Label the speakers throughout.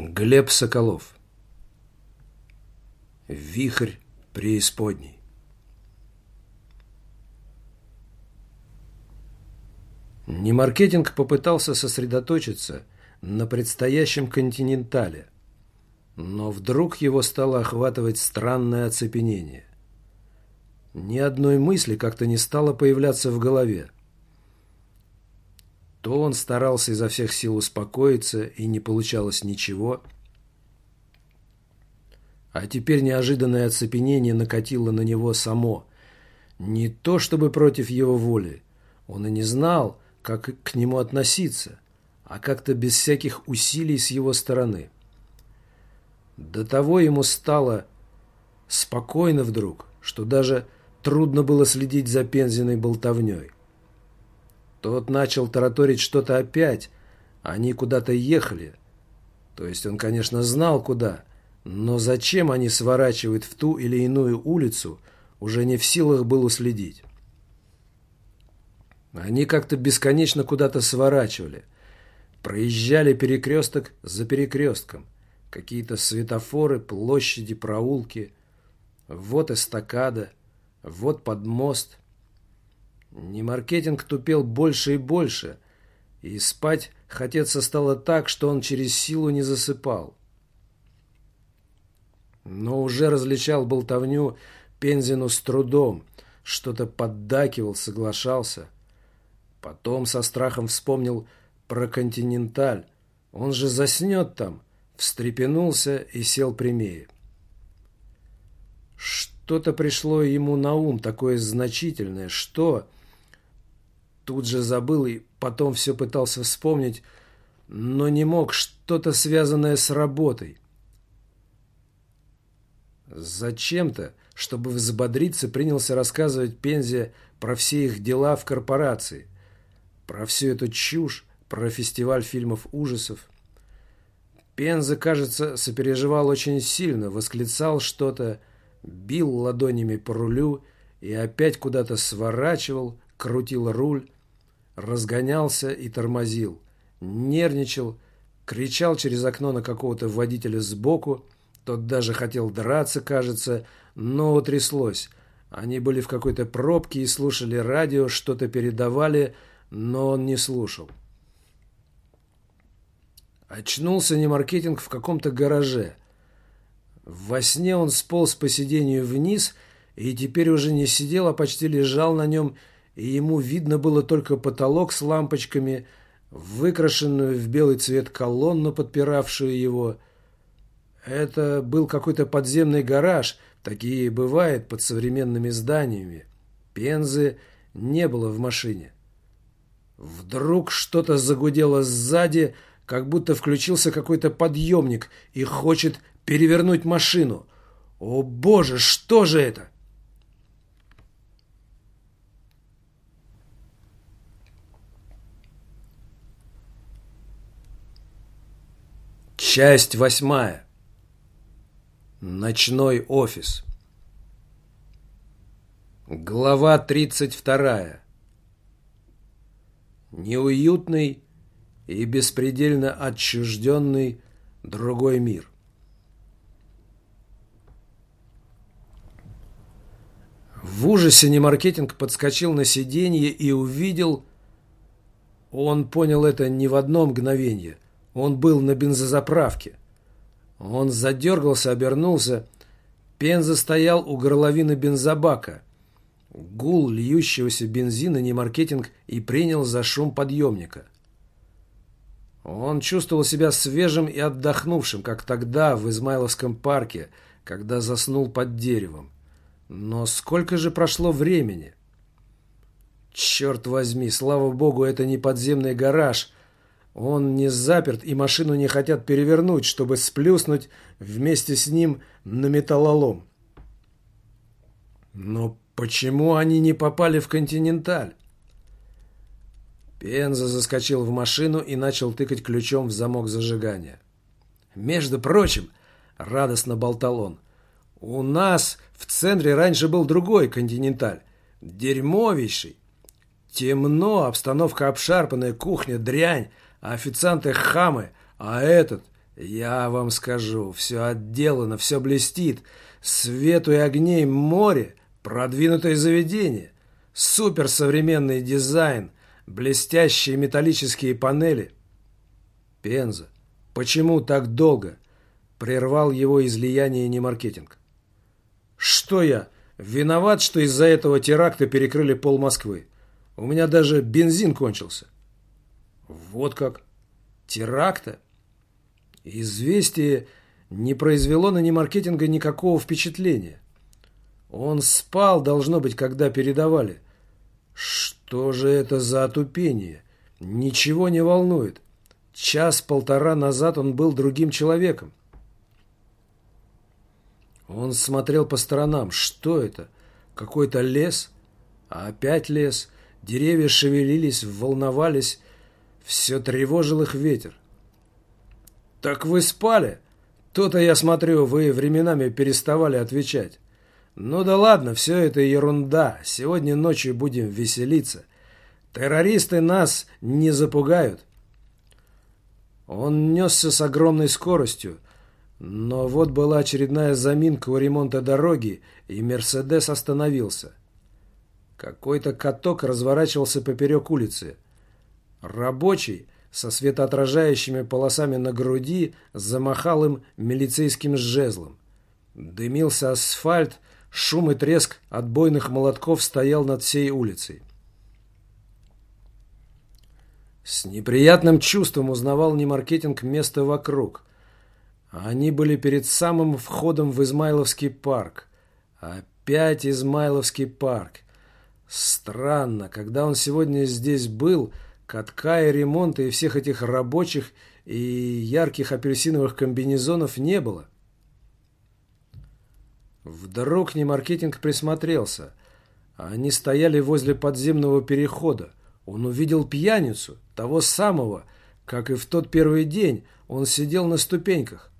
Speaker 1: Глеб Соколов Вихрь преисподней Немаркетинг попытался сосредоточиться на предстоящем континентале, но вдруг его стало охватывать странное оцепенение. Ни одной мысли как-то не стало появляться в голове. То он старался изо всех сил успокоиться, и не получалось ничего. А теперь неожиданное оцепенение накатило на него само. Не то чтобы против его воли. Он и не знал, как к нему относиться, а как-то без всяких усилий с его стороны. До того ему стало спокойно вдруг, что даже трудно было следить за Пензиной болтовней. Тот начал тараторить что-то опять. Они куда-то ехали. То есть он, конечно, знал куда. Но зачем они сворачивают в ту или иную улицу, уже не в силах был уследить. Они как-то бесконечно куда-то сворачивали. Проезжали перекресток за перекрестком. Какие-то светофоры, площади, проулки. Вот эстакада, вот подмост – не маркетинг тупел больше и больше, и спать хотеться стало так, что он через силу не засыпал. Но уже различал болтовню Пензину с трудом, что-то поддакивал, соглашался. Потом со страхом вспомнил про «Континенталь». Он же заснет там, встрепенулся и сел прямее. Что-то пришло ему на ум, такое значительное, что Тут же забыл и потом все пытался вспомнить, но не мог что-то связанное с работой. Зачем-то, чтобы взбодриться, принялся рассказывать Пензе про все их дела в корпорации, про всю эту чушь, про фестиваль фильмов ужасов. Пенза, кажется, сопереживал очень сильно, восклицал что-то, бил ладонями по рулю и опять куда-то сворачивал, крутил руль, разгонялся и тормозил, нервничал, кричал через окно на какого-то водителя сбоку, тот даже хотел драться, кажется, но утряслось. Они были в какой-то пробке и слушали радио, что-то передавали, но он не слушал. Очнулся не маркетинг в каком-то гараже. Во сне он сполз по сиденью вниз и теперь уже не сидел, а почти лежал на нем и ему видно было только потолок с лампочками, выкрашенную в белый цвет колонну, подпиравшую его. Это был какой-то подземный гараж, такие бывают под современными зданиями. Пензы не было в машине. Вдруг что-то загудело сзади, как будто включился какой-то подъемник и хочет перевернуть машину. О боже, что же это? Часть восьмая. Ночной офис. Глава тридцать вторая. Неуютный и беспредельно отчужденный другой мир. В ужасе Немаркетинг подскочил на сиденье и увидел... Он понял это не в одно мгновение – он был на бензозаправке. Он задергался, обернулся. Пенза стоял у горловины бензобака. Гул льющегося бензина не маркетинг и принял за шум подъемника. Он чувствовал себя свежим и отдохнувшим, как тогда в Измайловском парке, когда заснул под деревом. Но сколько же прошло времени? Черт возьми, слава богу, это не подземный гараж, он не заперт, и машину не хотят перевернуть, чтобы сплюснуть вместе с ним на металлолом. Но почему они не попали в «Континенталь»? Пенза заскочил в машину и начал тыкать ключом в замок зажигания. «Между прочим», — радостно болтал он, — «у нас в центре раньше был другой «Континенталь», дерьмовейший. Темно, обстановка обшарпанная, кухня, дрянь, официанты хамы, а этот Я вам скажу, все отделано, все блестит. Свету и огней море, продвинутое заведение, суперсовременный дизайн, блестящие металлические панели. Пенза, почему так долго? Прервал его излияние не маркетинг. Что я? Виноват, что из-за этого теракта перекрыли пол Москвы. У меня даже бензин кончился. Вот как? Теракта? Известие не произвело на немаркетинга никакого впечатления. Он спал, должно быть, когда передавали. Что же это за отупение? Ничего не волнует. Час-полтора назад он был другим человеком. Он смотрел по сторонам. Что это? Какой-то лес? А опять лес. Деревья шевелились, волновались. Все тревожил их ветер. «Так вы спали?» То-то, я смотрю, вы временами переставали отвечать. Ну да ладно, все это ерунда. Сегодня ночью будем веселиться. Террористы нас не запугают. Он несся с огромной скоростью, но вот была очередная заминка у ремонта дороги, и «Мерседес» остановился. Какой-то каток разворачивался поперек улицы. Рабочий со светоотражающими полосами на груди замахал им милицейским жезлом. Дымился асфальт, шум и треск отбойных молотков стоял над всей улицей. С неприятным чувством узнавал Немаркетинг место вокруг. Они были перед самым входом в Измайловский парк. Опять Измайловский парк. Странно, когда он сегодня здесь был, катка и ремонта и всех этих рабочих и ярких апельсиновых комбинезонов не было. Вдруг Немаркетинг присмотрелся. Они стояли возле подземного перехода. Он увидел пьяницу, того самого, как и в тот первый день он сидел на ступеньках.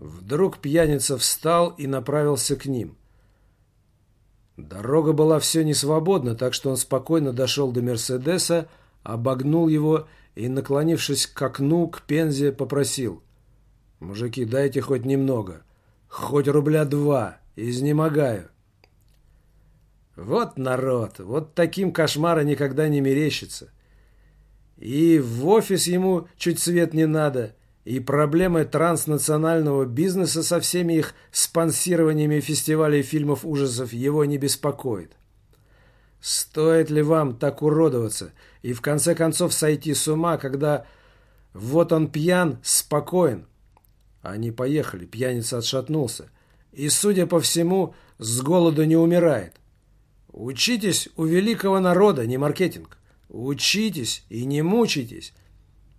Speaker 1: Вдруг пьяница встал и направился к ним. Дорога была все не свободна, так что он спокойно дошел до Мерседеса, обогнул его и, наклонившись к окну, к Пензе, попросил. «Мужики, дайте хоть немного. Хоть рубля два. Изнемогаю». Вот народ, вот таким кошмара никогда не мерещится. И в офис ему чуть свет не надо, и проблемы транснационального бизнеса со всеми их спонсированиями фестивалей фильмов ужасов его не беспокоит. Стоит ли вам так уродоваться и в конце концов сойти с ума, когда вот он пьян, спокоен? Они поехали, пьяница отшатнулся. И, судя по всему, с голоду не умирает. Учитесь у великого народа, не маркетинг. Учитесь и не мучайтесь.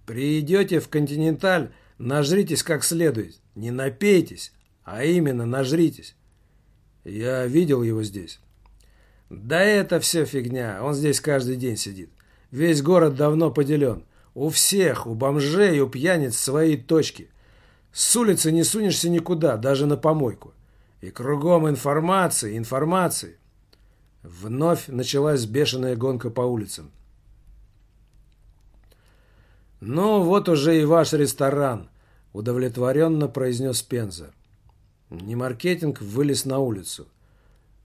Speaker 1: Придете в «Континенталь», нажритесь как следует. Не напейтесь, а именно нажритесь. Я видел его здесь. Да это все фигня, он здесь каждый день сидит. Весь город давно поделен. У всех, у бомжей, у пьяниц свои точки. С улицы не сунешься никуда, даже на помойку. И кругом информации, информации. Вновь началась бешеная гонка по улицам. «Ну, вот уже и ваш ресторан», – удовлетворенно произнес Пенза. Немаркетинг вылез на улицу.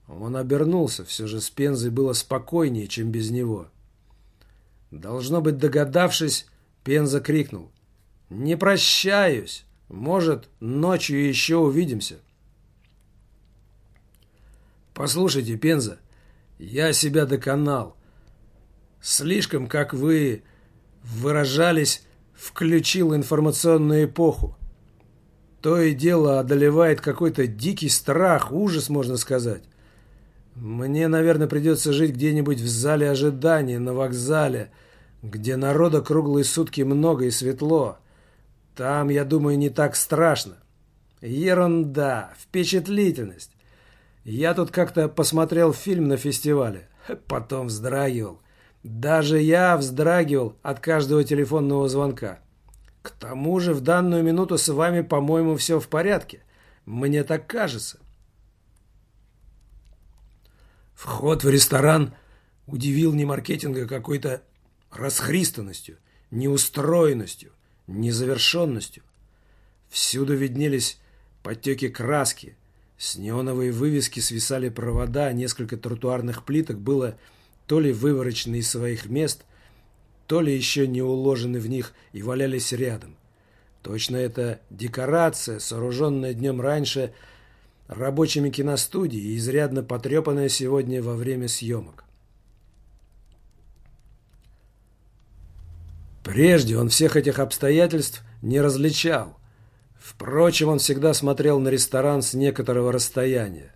Speaker 1: Он обернулся, все же с Пензой было спокойнее, чем без него. Должно быть, догадавшись, Пенза крикнул. «Не прощаюсь! Может, ночью еще увидимся!» «Послушайте, Пенза, я себя доконал. Слишком, как вы выражались, включил информационную эпоху. То и дело одолевает какой-то дикий страх, ужас, можно сказать. Мне, наверное, придется жить где-нибудь в зале ожидания, на вокзале, где народа круглые сутки много и светло. Там, я думаю, не так страшно. Ерунда, впечатлительность. Я тут как-то посмотрел фильм на фестивале, потом вздрагивал. Даже я вздрагивал от каждого телефонного звонка. К тому же в данную минуту с вами, по-моему, все в порядке. Мне так кажется. Вход в ресторан удивил не маркетинга какой-то расхристанностью, неустроенностью, незавершенностью. Всюду виднелись подтеки краски. С неоновой вывески свисали провода, несколько тротуарных плиток было то ли выворочены из своих мест, то ли еще не уложены в них и валялись рядом. Точно это декорация, сооруженная днем раньше рабочими киностудии и изрядно потрепанная сегодня во время съемок. Прежде он всех этих обстоятельств не различал. Впрочем, он всегда смотрел на ресторан с некоторого расстояния.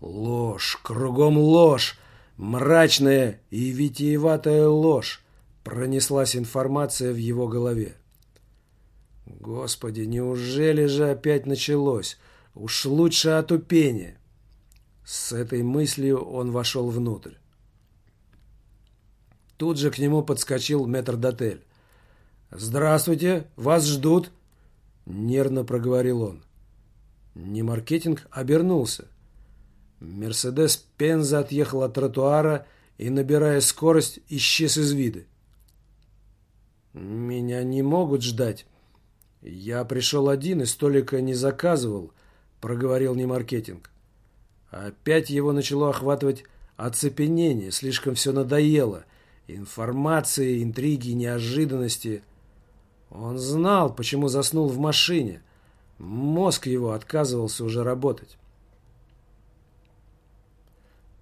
Speaker 1: Ложь, кругом ложь, мрачная и витиеватая ложь, пронеслась информация в его голове. Господи, неужели же опять началось? Уж лучше отупение. С этой мыслью он вошел внутрь. Тут же к нему подскочил метрдотель. «Здравствуйте, вас ждут!» Нервно проговорил он. Не маркетинг обернулся. Мерседес Пенза отъехал от тротуара и, набирая скорость, исчез из вида. «Меня не могут ждать. Я пришел один и столика не заказывал», — проговорил Немаркетинг. Опять его начало охватывать оцепенение, слишком все надоело. Информации, интриги, неожиданности. Он знал, почему заснул в машине. Мозг его отказывался уже работать.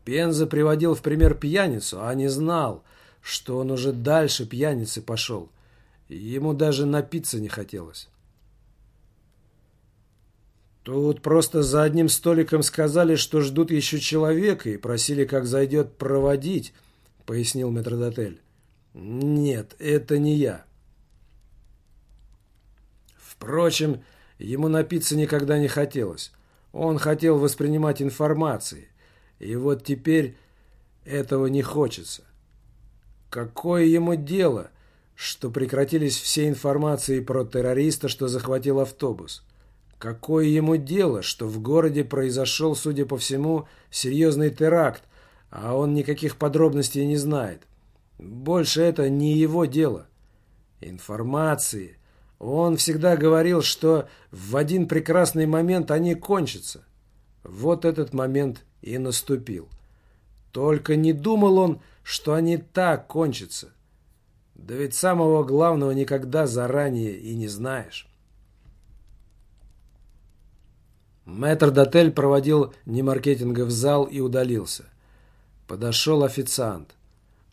Speaker 1: Пенза приводил в пример пьяницу, а не знал, что он уже дальше пьяницы пошел. Ему даже напиться не хотелось. Тут просто за одним столиком сказали, что ждут еще человека и просили, как зайдет, проводить, пояснил метродотель. Нет, это не я. Впрочем, ему напиться никогда не хотелось. Он хотел воспринимать информации. И вот теперь этого не хочется. Какое ему дело, что прекратились все информации про террориста, что захватил автобус? Какое ему дело, что в городе произошел, судя по всему, серьезный теракт, а он никаких подробностей не знает? Больше это не его дело. Информации. Он всегда говорил, что в один прекрасный момент они кончатся. Вот этот момент и наступил. Только не думал он, что они так кончатся. Да ведь самого главного никогда заранее и не знаешь. Мэтр Дотель проводил немаркетинга в зал и удалился. Подошел официант.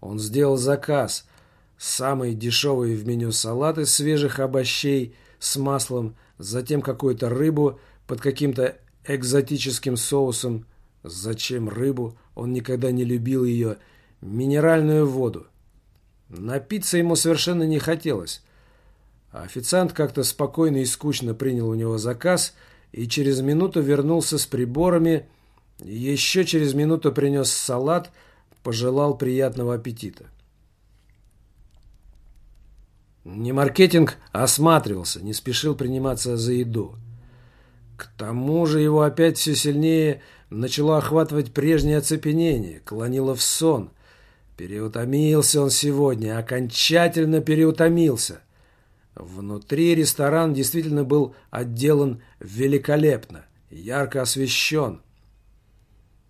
Speaker 1: Он сделал заказ. Самый дешевый в меню салат из свежих овощей с маслом, затем какую-то рыбу под каким-то экзотическим соусом, Зачем рыбу? Он никогда не любил ее. Минеральную воду. Напиться ему совершенно не хотелось. А официант как-то спокойно и скучно принял у него заказ и через минуту вернулся с приборами, еще через минуту принес салат, пожелал приятного аппетита. Не маркетинг осматривался, не спешил приниматься за еду. К тому же его опять все сильнее начало охватывать прежнее оцепенение, клонило в сон. Переутомился он сегодня, окончательно переутомился. Внутри ресторан действительно был отделан великолепно, ярко освещен.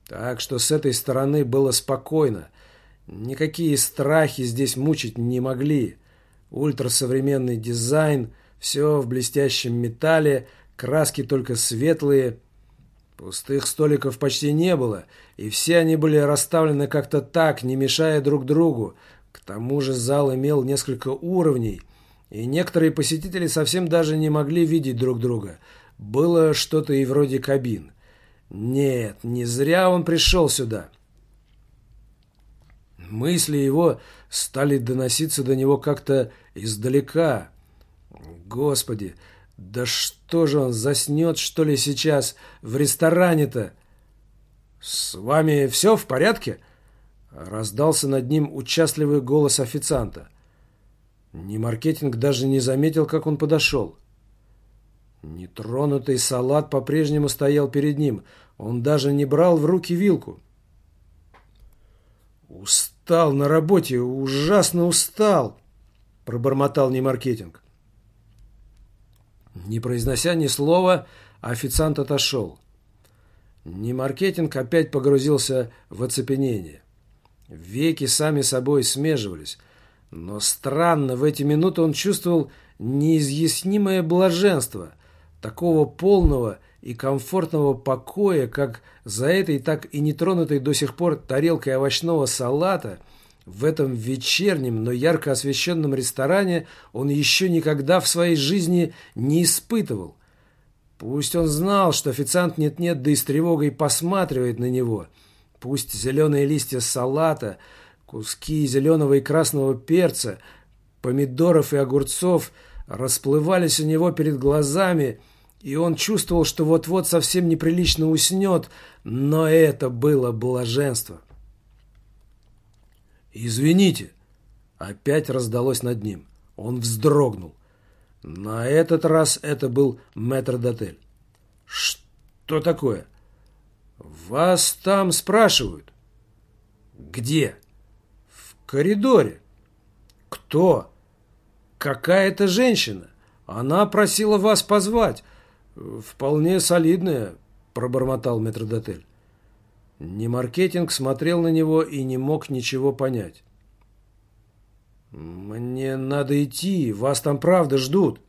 Speaker 1: Так что с этой стороны было спокойно. Никакие страхи здесь мучить не могли. Ультрасовременный дизайн, все в блестящем металле, краски только светлые – Пустых столиков почти не было, и все они были расставлены как-то так, не мешая друг другу. К тому же зал имел несколько уровней, и некоторые посетители совсем даже не могли видеть друг друга. Было что-то и вроде кабин. Нет, не зря он пришел сюда. Мысли его стали доноситься до него как-то издалека. Господи, да что же он, заснет, что ли, сейчас в ресторане-то? С вами все в порядке? Раздался над ним участливый голос официанта. Немаркетинг даже не заметил, как он подошел. Нетронутый салат по-прежнему стоял перед ним. Он даже не брал в руки вилку. «Устал на работе, ужасно устал», — пробормотал Немаркетинг. Не произнося ни слова, официант отошел. Немаркетинг опять погрузился в оцепенение. Веки сами собой смеживались. Но странно, в эти минуты он чувствовал неизъяснимое блаженство, такого полного и комфортного покоя, как за этой так и нетронутой до сих пор тарелкой овощного салата – в этом вечернем, но ярко освещенном ресторане он еще никогда в своей жизни не испытывал. Пусть он знал, что официант нет-нет, да и с тревогой посматривает на него. Пусть зеленые листья салата, куски зеленого и красного перца, помидоров и огурцов расплывались у него перед глазами, и он чувствовал, что вот-вот совсем неприлично уснет, но это было блаженство. «Извините!» Опять раздалось над ним. Он вздрогнул. На этот раз это был мэтр-дотель. «Что такое?» «Вас там спрашивают». «Где?» «В коридоре». «Кто?» «Какая-то женщина. Она просила вас позвать. Вполне солидная», — пробормотал метрдотель. Немаркетинг смотрел на него и не мог ничего понять. «Мне надо идти, вас там правда ждут».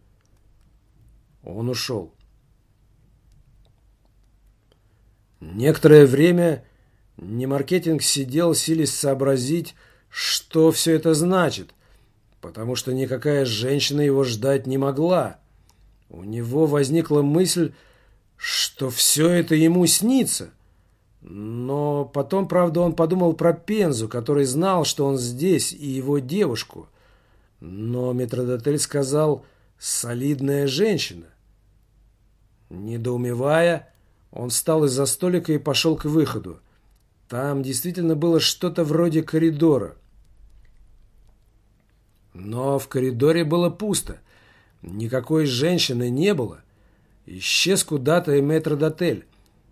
Speaker 1: Он ушел. Некоторое время Немаркетинг сидел, силясь сообразить, что все это значит, потому что никакая женщина его ждать не могла. У него возникла мысль, что все это ему снится – но потом, правда, он подумал про Пензу, который знал, что он здесь, и его девушку. Но метродотель сказал «солидная женщина». Недоумевая, он встал из-за столика и пошел к выходу. Там действительно было что-то вроде коридора. Но в коридоре было пусто. Никакой женщины не было. Исчез куда-то и метродотель.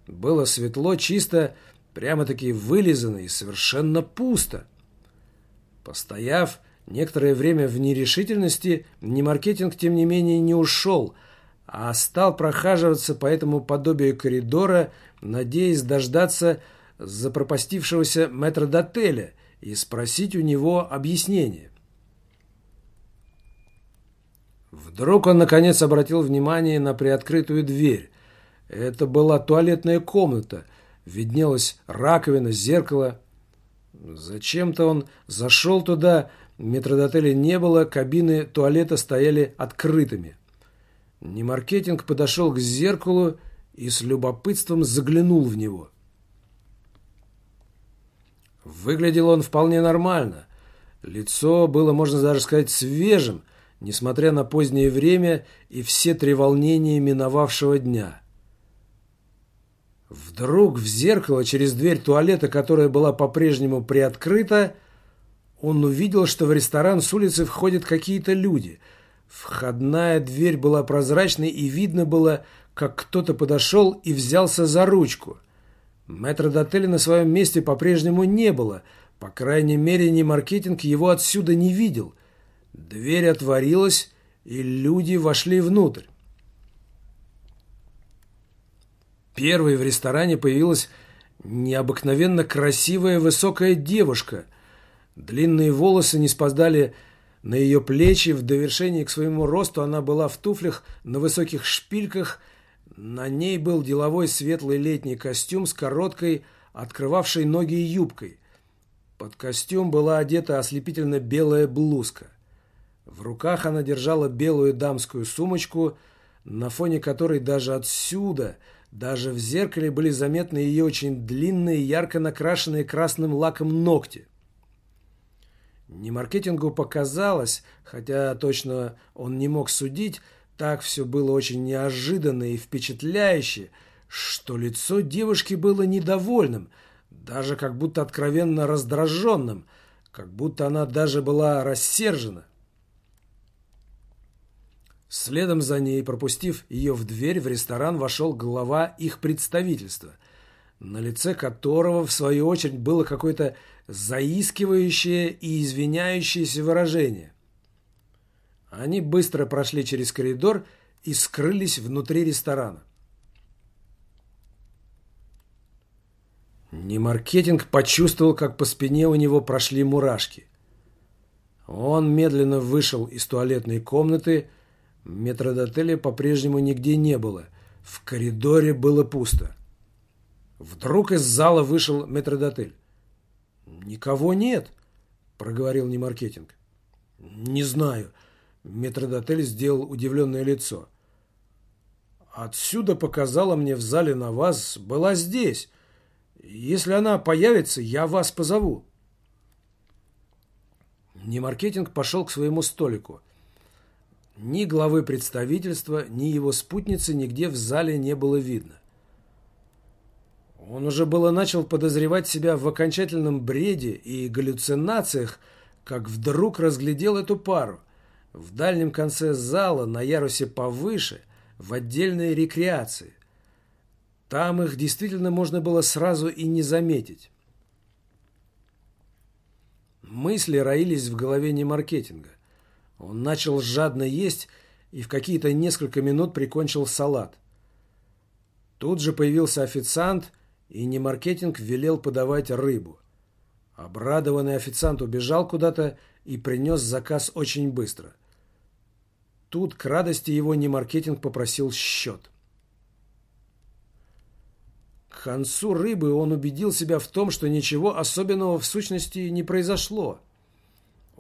Speaker 1: Было светло, чисто, прямо-таки вылизано и совершенно пусто. Постояв некоторое время в нерешительности, Немаркетинг, тем не менее, не ушел, а стал прохаживаться по этому подобию коридора, надеясь дождаться запропастившегося метрдотеля и спросить у него объяснение. Вдруг он, наконец, обратил внимание на приоткрытую дверь, это была туалетная комната. Виднелась раковина, зеркало. Зачем-то он зашел туда, метродотеля не было, кабины туалета стояли открытыми. Немаркетинг подошел к зеркалу и с любопытством заглянул в него. Выглядел он вполне нормально. Лицо было, можно даже сказать, свежим, несмотря на позднее время и все треволнения миновавшего дня. Вдруг в зеркало через дверь туалета, которая была по-прежнему приоткрыта, он увидел, что в ресторан с улицы входят какие-то люди. Входная дверь была прозрачной, и видно было, как кто-то подошел и взялся за ручку. Мэтра Дотеля на своем месте по-прежнему не было. По крайней мере, ни маркетинг его отсюда не видел. Дверь отворилась, и люди вошли внутрь. Первой в ресторане появилась необыкновенно красивая высокая девушка. Длинные волосы не спадали на ее плечи. В довершении к своему росту она была в туфлях на высоких шпильках. На ней был деловой светлый летний костюм с короткой, открывавшей ноги юбкой. Под костюм была одета ослепительно белая блузка. В руках она держала белую дамскую сумочку, на фоне которой даже отсюда – даже в зеркале были заметны ее очень длинные, ярко накрашенные красным лаком ногти. Не маркетингу показалось, хотя точно он не мог судить, так все было очень неожиданно и впечатляюще, что лицо девушки было недовольным, даже как будто откровенно раздраженным, как будто она даже была рассержена. Следом за ней, пропустив ее в дверь, в ресторан вошел глава их представительства, на лице которого, в свою очередь, было какое-то заискивающее и извиняющееся выражение. Они быстро прошли через коридор и скрылись внутри ресторана. Немаркетинг почувствовал, как по спине у него прошли мурашки. Он медленно вышел из туалетной комнаты. Метродотеля по-прежнему нигде не было. В коридоре было пусто. Вдруг из зала вышел метродотель. «Никого нет», — проговорил Немаркетинг. «Не знаю». Метродотель сделал удивленное лицо. «Отсюда показала мне в зале на вас, была здесь. Если она появится, я вас позову». Немаркетинг пошел к своему столику. Ни главы представительства, ни его спутницы нигде в зале не было видно. Он уже было начал подозревать себя в окончательном бреде и галлюцинациях, как вдруг разглядел эту пару. В дальнем конце зала, на ярусе повыше, в отдельной рекреации. Там их действительно можно было сразу и не заметить. Мысли роились в голове не маркетинга. Он начал жадно есть и в какие-то несколько минут прикончил салат. Тут же появился официант, и немаркетинг велел подавать рыбу. Обрадованный официант убежал куда-то и принес заказ очень быстро. Тут к радости его немаркетинг попросил счет. К концу рыбы он убедил себя в том, что ничего особенного в сущности не произошло.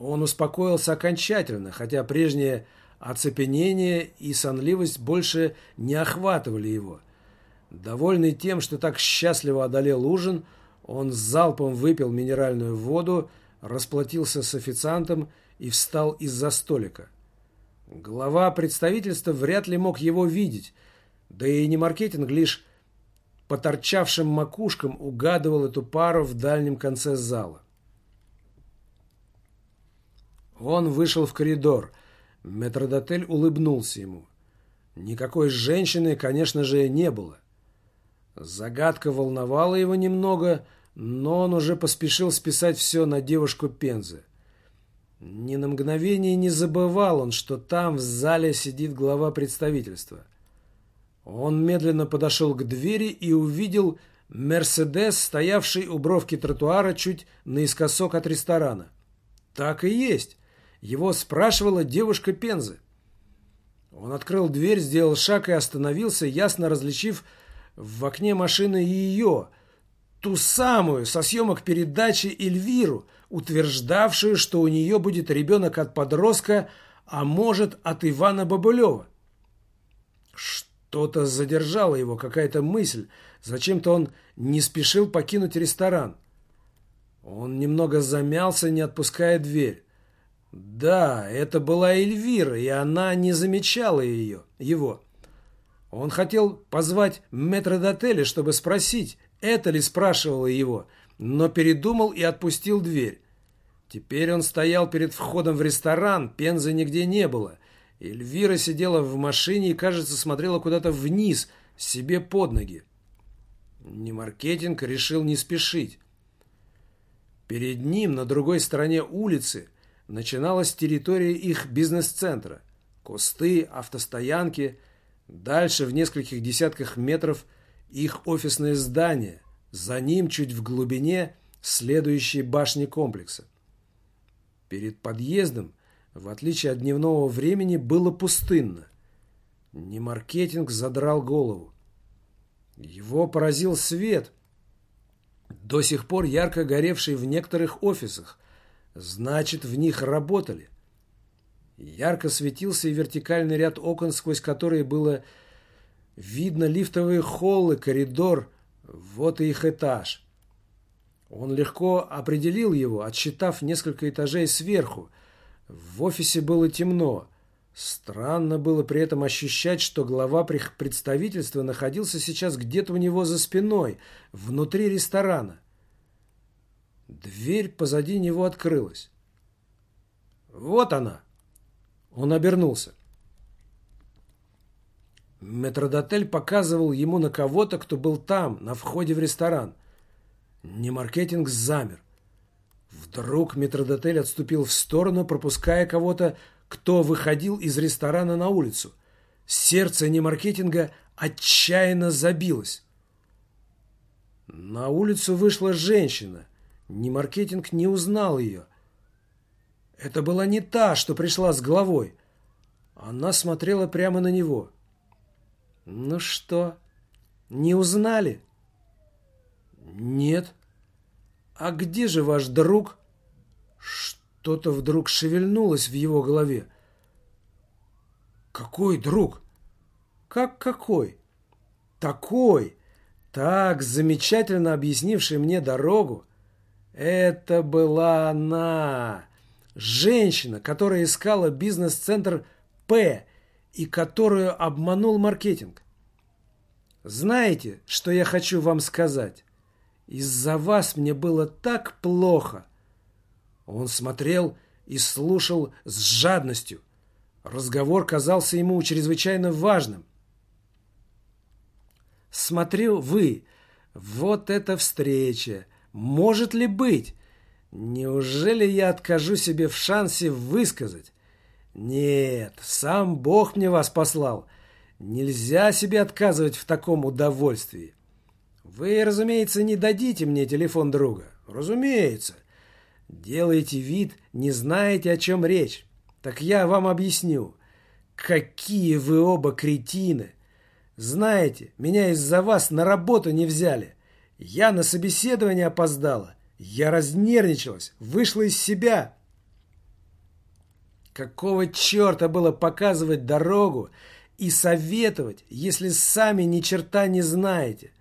Speaker 1: Он успокоился окончательно, хотя прежнее оцепенение и сонливость больше не охватывали его. Довольный тем, что так счастливо одолел ужин, он с залпом выпил минеральную воду, расплатился с официантом и встал из-за столика. Глава представительства вряд ли мог его видеть, да и не маркетинг лишь по торчавшим макушкам угадывал эту пару в дальнем конце зала. Он вышел в коридор. Метродотель улыбнулся ему. Никакой женщины, конечно же, не было. Загадка волновала его немного, но он уже поспешил списать все на девушку Пензы. Ни на мгновение не забывал он, что там в зале сидит глава представительства. Он медленно подошел к двери и увидел «Мерседес», стоявший у бровки тротуара чуть наискосок от ресторана. Так и есть. Его спрашивала девушка Пензы. Он открыл дверь, сделал шаг и остановился, ясно различив в окне машины ее, ту самую со съемок передачи Эльвиру, утверждавшую, что у нее будет ребенок от подростка, а может от Ивана Бабулева. Что? Что-то задержало его, какая-то мысль. Зачем-то он не спешил покинуть ресторан. Он немного замялся, не отпуская дверь. Да, это была Эльвира, и она не замечала ее, его. Он хотел позвать метродотеля, чтобы спросить, это ли спрашивало его, но передумал и отпустил дверь. Теперь он стоял перед входом в ресторан, Пензы нигде не было, Эльвира сидела в машине и, кажется, смотрела куда-то вниз, себе под ноги. Немаркетинг решил не спешить. Перед ним, на другой стороне улицы, начиналась территория их бизнес-центра. Кусты, автостоянки. Дальше, в нескольких десятках метров, их офисное здание. За ним, чуть в глубине, следующие башни комплекса. Перед подъездом в отличие от дневного времени, было пустынно. Не маркетинг задрал голову. Его поразил свет, до сих пор ярко горевший в некоторых офисах. Значит, в них работали. Ярко светился и вертикальный ряд окон, сквозь которые было видно лифтовые холлы, коридор. Вот и их этаж. Он легко определил его, отсчитав несколько этажей сверху, в офисе было темно. Странно было при этом ощущать, что глава представительства находился сейчас где-то у него за спиной, внутри ресторана. Дверь позади него открылась. «Вот она!» Он обернулся. Метродотель показывал ему на кого-то, кто был там, на входе в ресторан. Немаркетинг замер. Вдруг метродотель отступил в сторону, пропуская кого-то, кто выходил из ресторана на улицу. Сердце немаркетинга отчаянно забилось. На улицу вышла женщина. Немаркетинг не узнал ее. Это была не та, что пришла с головой. Она смотрела прямо на него. «Ну что, не узнали?» «Нет». «А где же ваш друг?» Что-то вдруг шевельнулось в его голове. «Какой друг?» «Как какой?» «Такой, так замечательно объяснивший мне дорогу. Это была она, женщина, которая искала бизнес-центр «П» и которую обманул маркетинг. Знаете, что я хочу вам сказать? Из-за вас мне было так плохо. Он смотрел и слушал с жадностью. Разговор казался ему чрезвычайно важным. Смотрю, вы. Вот эта встреча. Может ли быть? Неужели я откажу себе в шансе высказать? Нет, сам Бог мне вас послал. Нельзя себе отказывать в таком удовольствии. Вы, разумеется, не дадите мне телефон друга. Разумеется. Делаете вид, не знаете, о чем речь. Так я вам объясню. Какие вы оба кретины. Знаете, меня из-за вас на работу не взяли. Я на собеседование опоздала. Я разнервничалась, вышла из себя. Какого черта было показывать дорогу и советовать, если сами ни черта не знаете?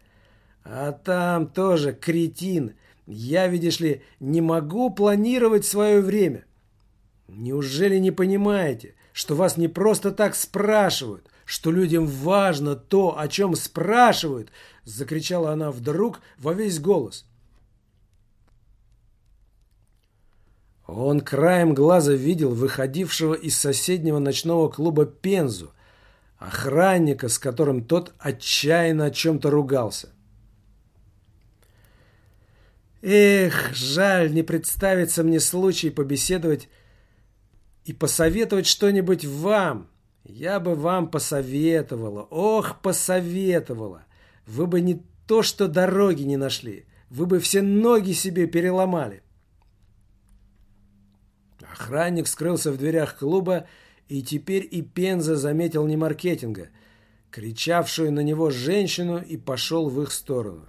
Speaker 1: А там тоже кретин. Я, видишь ли, не могу планировать свое время. Неужели не понимаете, что вас не просто так спрашивают, что людям важно то, о чем спрашивают, закричала она вдруг во весь голос. Он краем глаза видел выходившего из соседнего ночного клуба Пензу, охранника, с которым тот отчаянно о чем-то ругался. Эх, жаль, не представится мне случай побеседовать и посоветовать что-нибудь вам. Я бы вам посоветовала, ох, посоветовала. Вы бы не то, что дороги не нашли, вы бы все ноги себе переломали. Охранник скрылся в дверях клуба, и теперь и Пенза заметил не маркетинга, кричавшую на него женщину, и пошел в их сторону.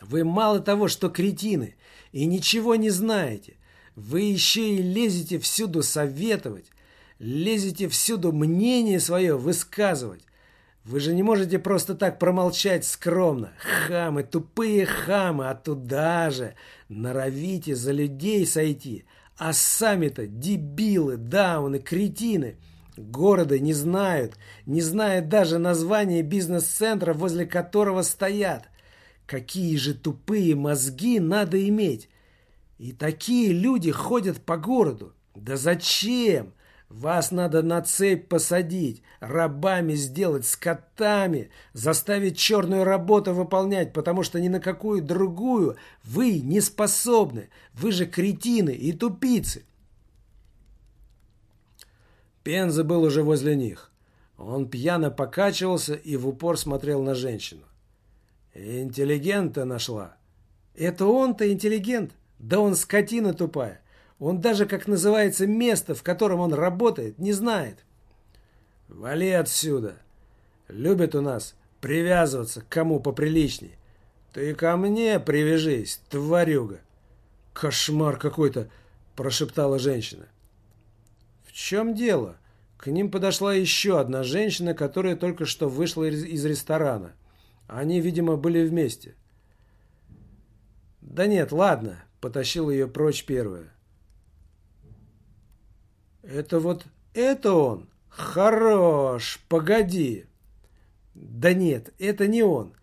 Speaker 1: Вы мало того, что кретины, и ничего не знаете, вы еще и лезете всюду советовать, лезете всюду мнение свое высказывать. Вы же не можете просто так промолчать скромно. Хамы, тупые хамы, а туда же норовите за людей сойти. А сами-то дебилы, дауны, кретины. Города не знают, не знают даже название бизнес-центра, возле которого стоят. Какие же тупые мозги надо иметь. И такие люди ходят по городу. Да зачем? Вас надо на цепь посадить, рабами сделать, скотами, заставить черную работу выполнять, потому что ни на какую другую вы не способны. Вы же кретины и тупицы. Пенза был уже возле них. Он пьяно покачивался и в упор смотрел на женщину. Интеллигента нашла. Это он-то интеллигент? Да он скотина тупая. Он даже, как называется место, в котором он работает, не знает. Вали отсюда. Любят у нас привязываться к кому поприличней. Ты ко мне привяжись, тварюга. Кошмар какой-то, прошептала женщина. В чем дело? К ним подошла еще одна женщина, которая только что вышла из, ресторана. Они, видимо, были вместе. Да нет, ладно, потащил ее прочь первая. Это вот это он? Хорош, погоди. Да нет, это не он.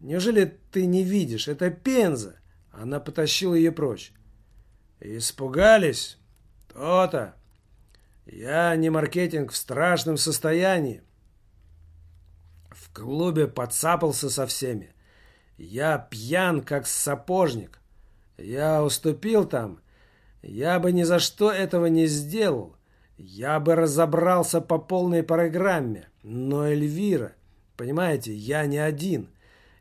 Speaker 1: Неужели ты не видишь? Это Пенза. Она потащила ее прочь. Испугались? То-то. Я не маркетинг в страшном состоянии. В клубе подцапался со всеми. Я пьян, как сапожник. Я уступил там. Я бы ни за что этого не сделал. Я бы разобрался по полной программе, но Эльвира, понимаете, я не один.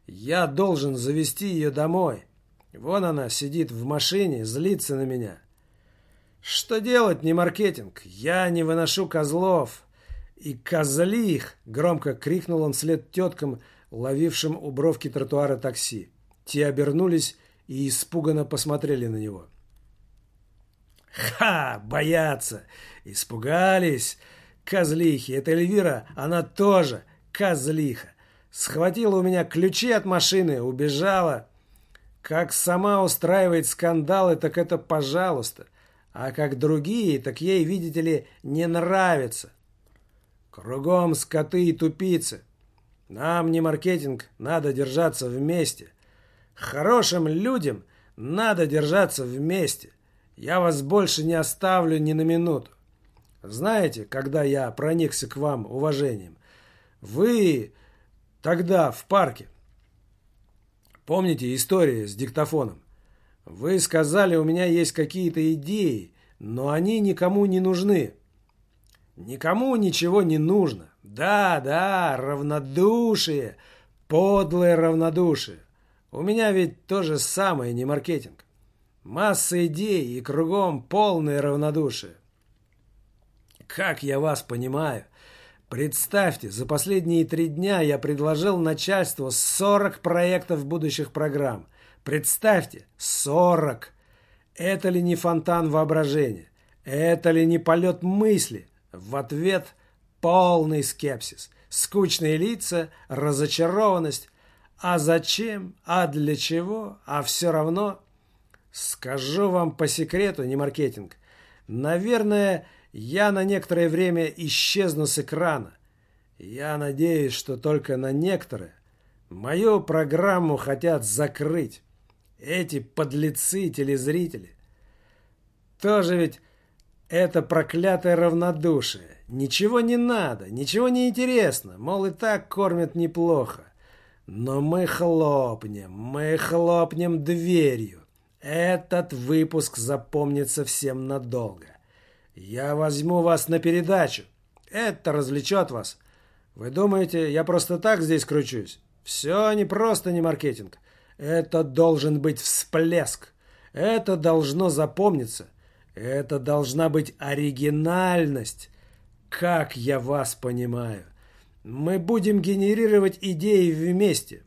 Speaker 1: Я должен завести ее домой. Вон она сидит в машине, злится на меня. Что делать, не маркетинг? Я не выношу козлов. И козли их, громко крикнул он вслед теткам, ловившим у бровки тротуара такси. Те обернулись и испуганно посмотрели на него. «Ха! Боятся! Испугались! Козлихи! Это Эльвира, она тоже козлиха! Схватила у меня ключи от машины, убежала. Как сама устраивает скандалы, так это пожалуйста. А как другие, так ей, видите ли, не нравится. Кругом скоты и тупицы. Нам не маркетинг, надо держаться вместе. Хорошим людям надо держаться вместе. Я вас больше не оставлю ни на минуту. Знаете, когда я проникся к вам уважением? Вы тогда в парке. Помните историю с диктофоном? Вы сказали, у меня есть какие-то идеи, но они никому не нужны. Никому ничего не нужно. Да, да, равнодушие, подлое равнодушие. У меня ведь то же самое, не маркетинг. Масса идей и кругом полное равнодушие. Как я вас понимаю. Представьте, за последние три дня я предложил начальству 40 проектов будущих программ. Представьте, 40. Это ли не фонтан воображения? Это ли не полет мысли? В ответ полный скепсис. Скучные лица, разочарованность. А зачем? А для чего? А все равно... Скажу вам по секрету, не маркетинг. Наверное, я на некоторое время исчезну с экрана. Я надеюсь, что только на некоторое. Мою программу хотят закрыть. Эти подлецы-телезрители. Тоже ведь это проклятое равнодушие. Ничего не надо, ничего не интересно. Мол, и так кормят неплохо. Но мы хлопнем, мы хлопнем дверью. Этот выпуск запомнится всем надолго. Я возьму вас на передачу. Это развлечет вас. Вы думаете, я просто так здесь кручусь? Все не просто не маркетинг. Это должен быть всплеск. Это должно запомниться. Это должна быть оригинальность. Как я вас понимаю. Мы будем генерировать идеи вместе.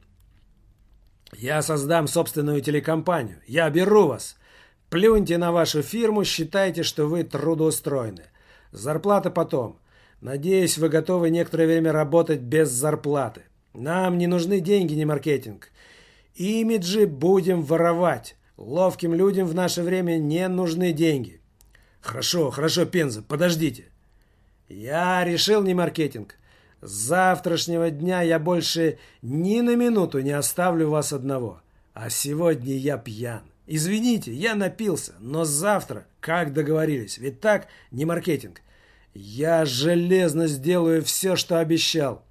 Speaker 1: Я создам собственную телекомпанию. Я беру вас. Плюньте на вашу фирму, считайте, что вы трудоустроены. Зарплата потом. Надеюсь, вы готовы некоторое время работать без зарплаты. Нам не нужны деньги, не маркетинг. Имиджи будем воровать. Ловким людям в наше время не нужны деньги. Хорошо, хорошо, Пенза, подождите. Я решил не маркетинг. С завтрашнего дня я больше ни на минуту не оставлю вас одного. А сегодня я пьян. Извините, я напился, но завтра, как договорились, ведь так не маркетинг. Я железно сделаю все, что обещал.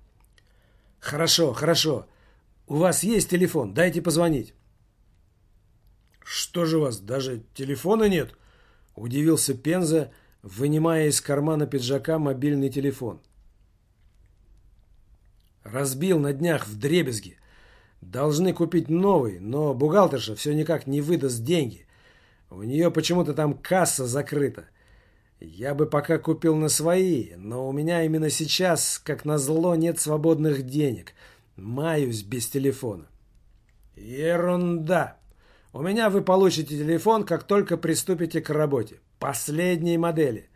Speaker 1: Хорошо, хорошо. У вас есть телефон, дайте позвонить. Что же у вас, даже телефона нет? Удивился Пенза, вынимая из кармана пиджака мобильный телефон. Разбил на днях в дребезги. Должны купить новый, но бухгалтерша все никак не выдаст деньги. У нее почему-то там касса закрыта. Я бы пока купил на свои, но у меня именно сейчас, как назло, нет свободных денег. Маюсь без телефона. Ерунда. У меня вы получите телефон, как только приступите к работе. Последней модели.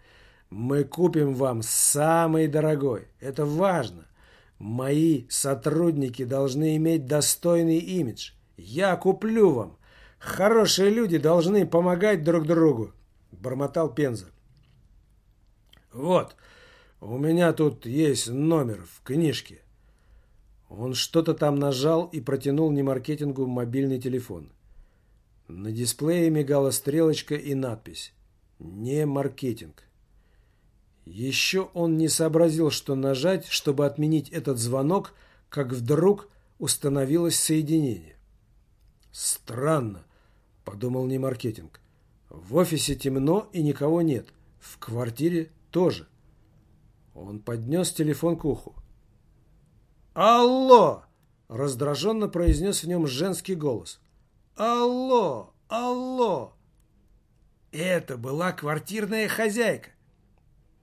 Speaker 1: Мы купим вам самый дорогой. Это важно. Мои сотрудники должны иметь достойный имидж. Я куплю вам. Хорошие люди должны помогать друг другу, бормотал Пенза. Вот, у меня тут есть номер в книжке. Он что-то там нажал и протянул немаркетингу мобильный телефон. На дисплее мигала стрелочка и надпись «Не маркетинг». Еще он не сообразил, что нажать, чтобы отменить этот звонок, как вдруг установилось соединение. «Странно», — подумал Немаркетинг. «В офисе темно и никого нет. В квартире тоже. Он поднес телефон к уху. «Алло!» – раздраженно произнес в нем женский голос. «Алло! Алло!» Это была квартирная хозяйка.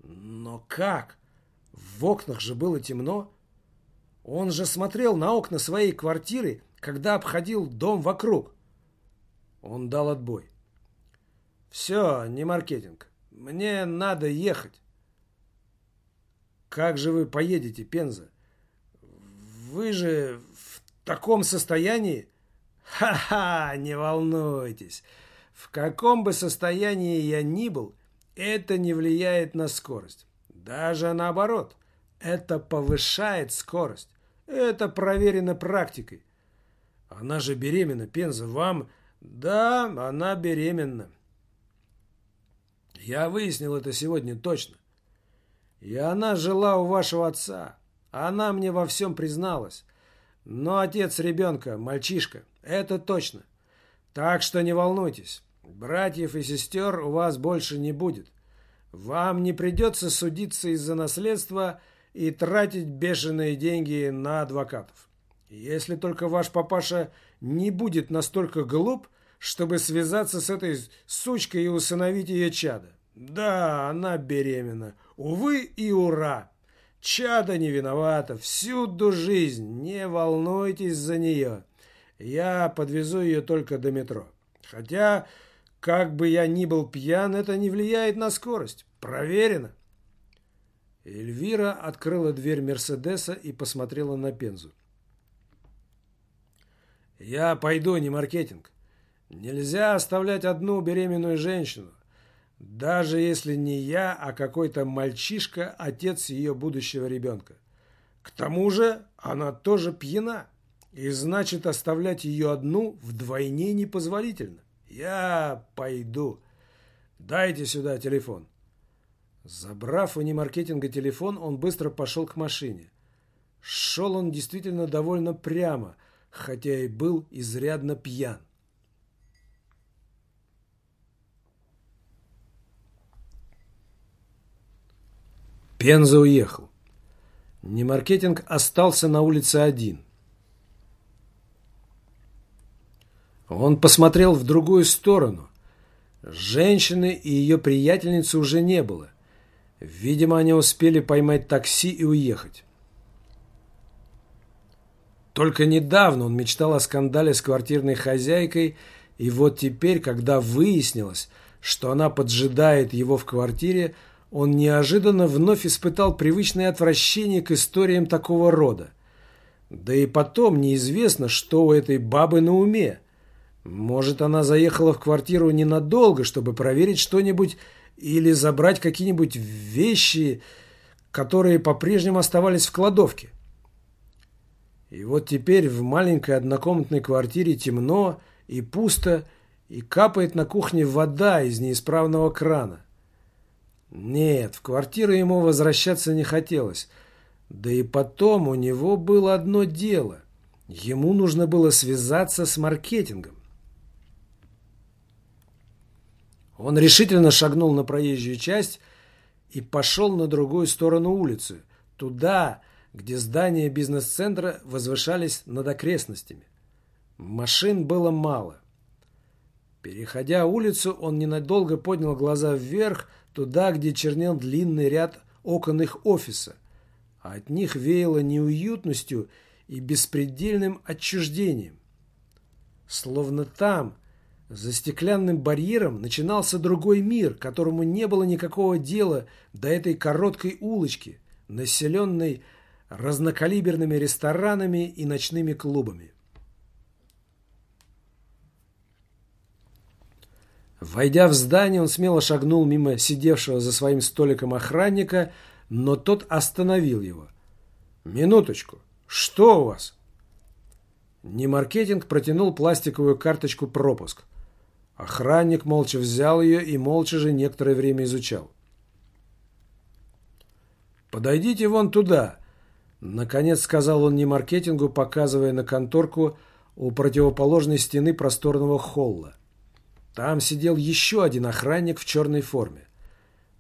Speaker 1: Но как? В окнах же было темно. Он же смотрел на окна своей квартиры, когда обходил дом вокруг. Он дал отбой. «Все, не маркетинг. Мне надо ехать». «Как же вы поедете, Пенза? Вы же в таком состоянии?» «Ха-ха, не волнуйтесь. В каком бы состоянии я ни был, это не влияет на скорость. Даже наоборот, это повышает скорость. Это проверено практикой. Она же беременна, Пенза, вам... Да, она беременна. Я выяснил это сегодня точно. И она жила у вашего отца. Она мне во всем призналась. Но отец ребенка, мальчишка, это точно. Так что не волнуйтесь. Братьев и сестер у вас больше не будет. Вам не придется судиться из-за наследства и тратить бешеные деньги на адвокатов. Если только ваш папаша не будет настолько глуп, чтобы связаться с этой сучкой и усыновить ее чада. Да, она беременна. Увы и ура. Чада не виновата. Всюду жизнь. Не волнуйтесь за нее. Я подвезу ее только до метро. Хотя как бы я ни был пьян, это не влияет на скорость. Проверено. Эльвира открыла дверь Мерседеса и посмотрела на Пензу. «Я пойду, не маркетинг. Нельзя оставлять одну беременную женщину, даже если не я, а какой-то мальчишка, отец ее будущего ребенка. К тому же она тоже пьяна, и значит оставлять ее одну вдвойне непозволительно. Я пойду. Дайте сюда телефон. Забрав у немаркетинга телефон, он быстро пошел к машине. Шел он действительно довольно прямо, хотя и был изрядно пьян. Пенза уехал. Немаркетинг остался на улице один – Он посмотрел в другую сторону. Женщины и ее приятельницы уже не было. Видимо, они успели поймать такси и уехать. Только недавно он мечтал о скандале с квартирной хозяйкой, и вот теперь, когда выяснилось, что она поджидает его в квартире, он неожиданно вновь испытал привычное отвращение к историям такого рода. Да и потом неизвестно, что у этой бабы на уме. Может, она заехала в квартиру ненадолго, чтобы проверить что-нибудь или забрать какие-нибудь вещи, которые по-прежнему оставались в кладовке. И вот теперь в маленькой однокомнатной квартире темно и пусто, и капает на кухне вода из неисправного крана. Нет, в квартиру ему возвращаться не хотелось. Да и потом у него было одно дело. Ему нужно было связаться с маркетингом. Он решительно шагнул на проезжую часть и пошел на другую сторону улицы, туда, где здания бизнес-центра возвышались над окрестностями. Машин было мало. Переходя улицу, он ненадолго поднял глаза вверх, туда, где чернел длинный ряд окон их офиса, а от них веяло неуютностью и беспредельным отчуждением. Словно там, за стеклянным барьером начинался другой мир, которому не было никакого дела до этой короткой улочки, населенной разнокалиберными ресторанами и ночными клубами. Войдя в здание, он смело шагнул мимо сидевшего за своим столиком охранника, но тот остановил его. «Минуточку. Что у вас?» Немаркетинг протянул пластиковую карточку пропуск. Охранник молча взял ее и молча же некоторое время изучал. «Подойдите вон туда», — наконец сказал он не маркетингу, показывая на конторку у противоположной стены просторного холла. Там сидел еще один охранник в черной форме.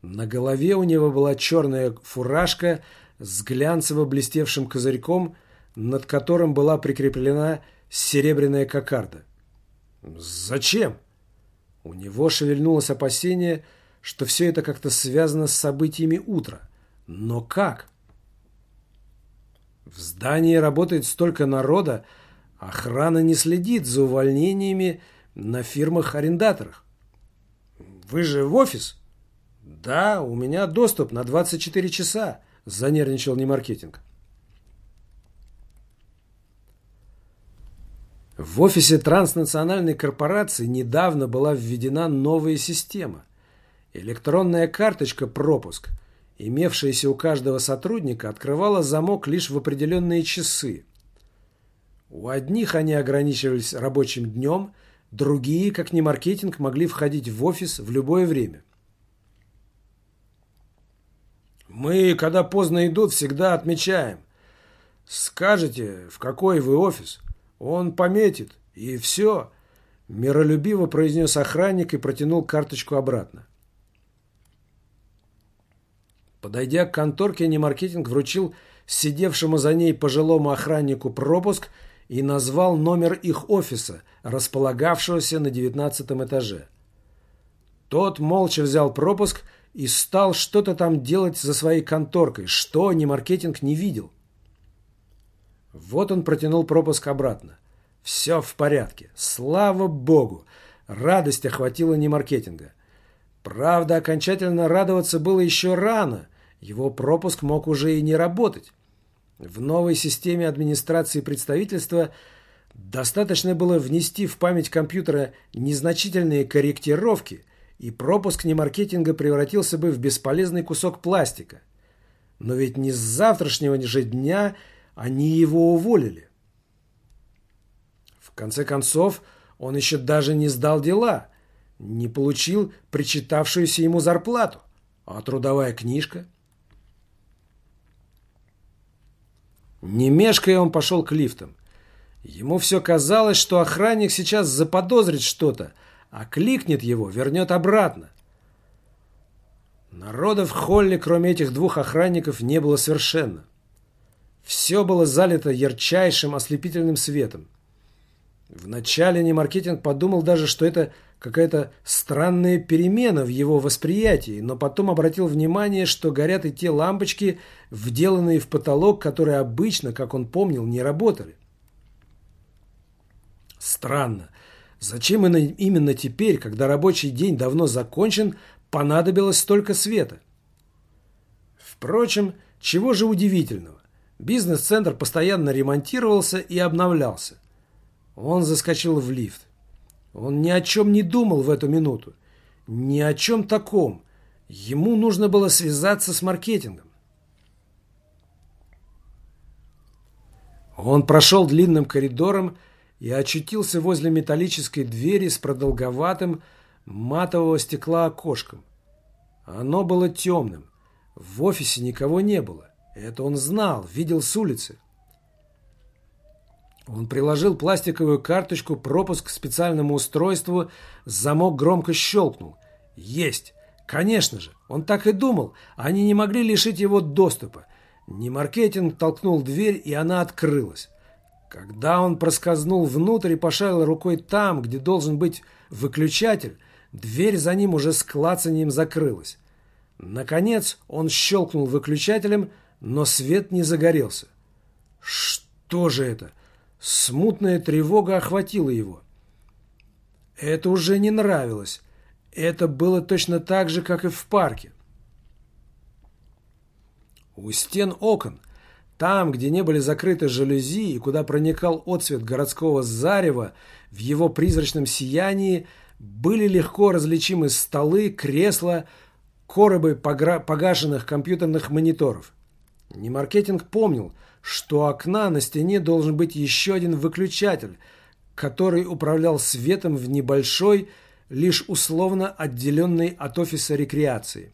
Speaker 1: На голове у него была черная фуражка с глянцево блестевшим козырьком, над которым была прикреплена серебряная кокарда. «Зачем?» У него шевельнулось опасение, что все это как-то связано с событиями утра. Но как? В здании работает столько народа, охрана не следит за увольнениями на фирмах-арендаторах. Вы же в офис? Да, у меня доступ на 24 часа, занервничал не В офисе транснациональной корпорации недавно была введена новая система. Электронная карточка «Пропуск», имевшаяся у каждого сотрудника, открывала замок лишь в определенные часы. У одних они ограничивались рабочим днем, другие, как не маркетинг, могли входить в офис в любое время. Мы, когда поздно идут, всегда отмечаем. Скажете, в какой вы офис – он пометит, и все. Миролюбиво произнес охранник и протянул карточку обратно. Подойдя к конторке, Немаркетинг вручил сидевшему за ней пожилому охраннику пропуск и назвал номер их офиса, располагавшегося на девятнадцатом этаже. Тот молча взял пропуск и стал что-то там делать за своей конторкой, что Немаркетинг не видел. Вот он протянул пропуск обратно. Все в порядке. Слава богу! Радость охватила не маркетинга. Правда, окончательно радоваться было еще рано. Его пропуск мог уже и не работать. В новой системе администрации представительства достаточно было внести в память компьютера незначительные корректировки, и пропуск немаркетинга превратился бы в бесполезный кусок пластика. Но ведь не с завтрашнего же дня они его уволили. В конце концов, он еще даже не сдал дела, не получил причитавшуюся ему зарплату. А трудовая книжка? Не мешкая, он пошел к лифтам. Ему все казалось, что охранник сейчас заподозрит что-то, а кликнет его, вернет обратно. Народа в холле, кроме этих двух охранников, не было совершенно. Все было залито ярчайшим ослепительным светом. Вначале Немаркетинг подумал даже, что это какая-то странная перемена в его восприятии, но потом обратил внимание, что горят и те лампочки, вделанные в потолок, которые обычно, как он помнил, не работали. Странно. Зачем именно теперь, когда рабочий день давно закончен, понадобилось столько света? Впрочем, чего же удивительного? Бизнес-центр постоянно ремонтировался и обновлялся. Он заскочил в лифт. Он ни о чем не думал в эту минуту. Ни о чем таком. Ему нужно было связаться с маркетингом. Он прошел длинным коридором и очутился возле металлической двери с продолговатым матового стекла окошком. Оно было темным. В офисе никого не было. Это он знал, видел с улицы. Он приложил пластиковую карточку, пропуск к специальному устройству, замок громко щелкнул. Есть! Конечно же, он так и думал, они не могли лишить его доступа. Немаркетинг толкнул дверь, и она открылась. Когда он проскользнул внутрь и пошарил рукой там, где должен быть выключатель, дверь за ним уже с клацанием закрылась. Наконец он щелкнул выключателем, но свет не загорелся. Что же это? Смутная тревога охватила его. Это уже не нравилось. Это было точно так же, как и в парке. У стен окон, там, где не были закрыты жалюзи и куда проникал отсвет городского зарева, в его призрачном сиянии были легко различимы столы, кресла, коробы погашенных компьютерных мониторов. Немаркетинг помнил, что у окна на стене должен быть еще один выключатель, который управлял светом в небольшой, лишь условно отделенной от офиса рекреации.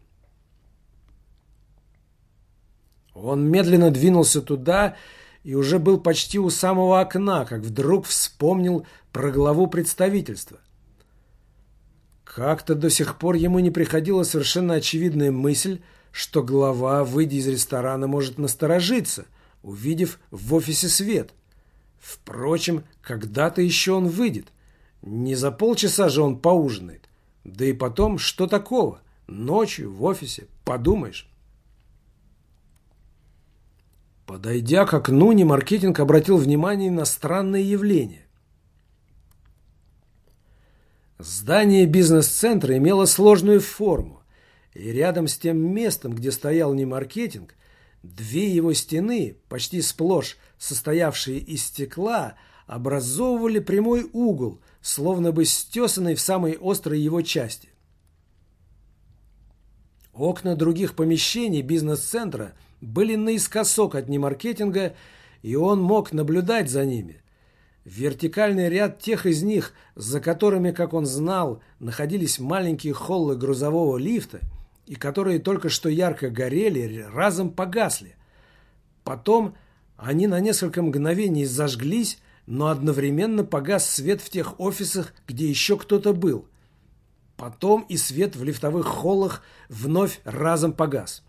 Speaker 1: Он медленно двинулся туда и уже был почти у самого окна, как вдруг вспомнил про главу представительства. Как-то до сих пор ему не приходила совершенно очевидная мысль, что глава, выйдя из ресторана, может насторожиться, увидев в офисе свет. Впрочем, когда-то еще он выйдет. Не за полчаса же он поужинает. Да и потом, что такого? Ночью в офисе, подумаешь. Подойдя к окну, Немаркетинг обратил внимание на странное явление. Здание бизнес-центра имело сложную форму, и рядом с тем местом, где стоял Немаркетинг, две его стены, почти сплошь состоявшие из стекла, образовывали прямой угол, словно бы стесанный в самой острой его части. Окна других помещений бизнес-центра – были наискосок от немаркетинга, и он мог наблюдать за ними. Вертикальный ряд тех из них, за которыми, как он знал, находились маленькие холлы грузового лифта, и которые только что ярко горели, разом погасли. Потом они на несколько мгновений зажглись, но одновременно погас свет в тех офисах, где еще кто-то был. Потом и свет в лифтовых холлах вновь разом погас.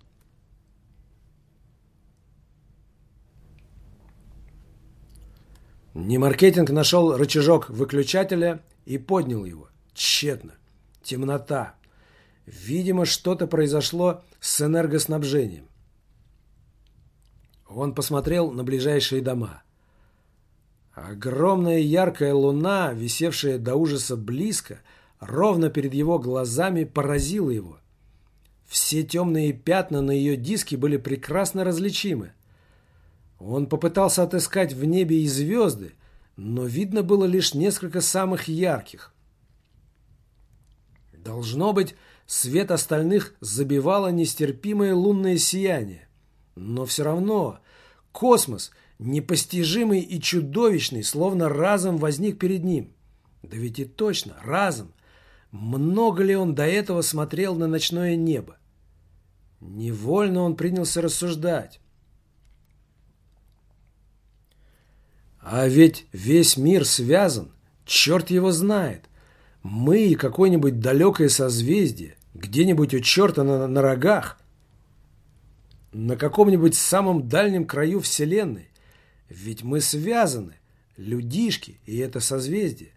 Speaker 1: Немаркетинг нашел рычажок выключателя и поднял его. Тщетно. Темнота. Видимо, что-то произошло с энергоснабжением. Он посмотрел на ближайшие дома. Огромная яркая луна, висевшая до ужаса близко, ровно перед его глазами, поразила его. Все темные пятна на ее диске были прекрасно различимы. Он попытался отыскать в небе и звезды, но видно было лишь несколько самых ярких. Должно быть, свет остальных забивало нестерпимое лунное сияние. Но все равно космос, непостижимый и чудовищный, словно разом возник перед ним. Да ведь и точно, разом. Много ли он до этого смотрел на ночное небо? Невольно он принялся рассуждать. А ведь весь мир связан, черт его знает. Мы и какое-нибудь далекое созвездие, где-нибудь у черта на, на рогах, на каком-нибудь самом дальнем краю Вселенной. Ведь мы связаны, людишки, и это созвездие.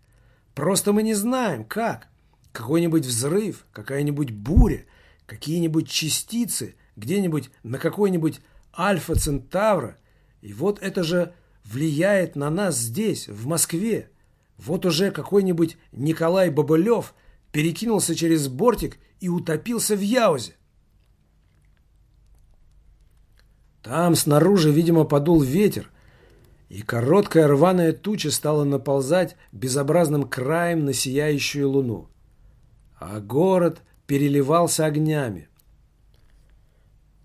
Speaker 1: Просто мы не знаем, как. Какой-нибудь взрыв, какая-нибудь буря, какие-нибудь частицы, где-нибудь на какой-нибудь Альфа Центавра. И вот это же влияет на нас здесь, в Москве. Вот уже какой-нибудь Николай Бобылев перекинулся через бортик и утопился в Яузе. Там снаружи, видимо, подул ветер, и короткая рваная туча стала наползать безобразным краем на сияющую луну. А город переливался огнями.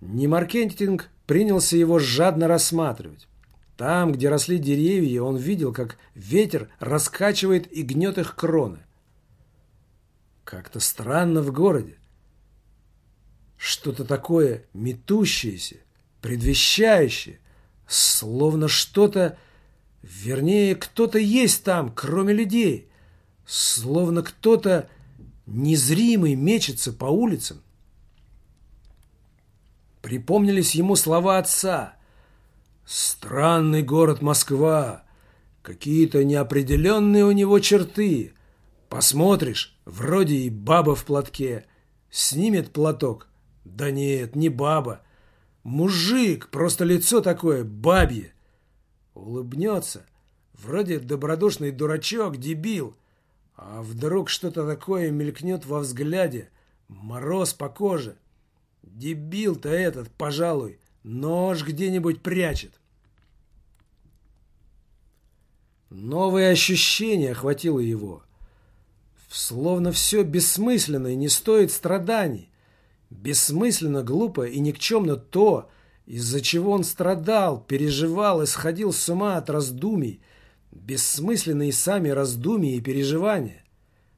Speaker 1: Немаркетинг принялся его жадно рассматривать. Там, где росли деревья, он видел, как ветер раскачивает и гнет их кроны. Как-то странно в городе. Что-то такое метущееся, предвещающее, словно что-то, вернее, кто-то есть там, кроме людей, словно кто-то незримый мечется по улицам. Припомнились ему слова отца – Странный город Москва. Какие-то неопределенные у него черты. Посмотришь, вроде и баба в платке. Снимет платок. Да нет, не баба. Мужик, просто лицо такое, бабье. Улыбнется. Вроде добродушный дурачок, дебил. А вдруг что-то такое мелькнет во взгляде. Мороз по коже. Дебил-то этот, пожалуй. Нож где-нибудь прячет. Новое ощущение охватило его. Словно все бессмысленно и не стоит страданий. Бессмысленно, глупо и никчемно то, из-за чего он страдал, переживал и сходил с ума от раздумий, бессмысленные сами раздумия и переживания.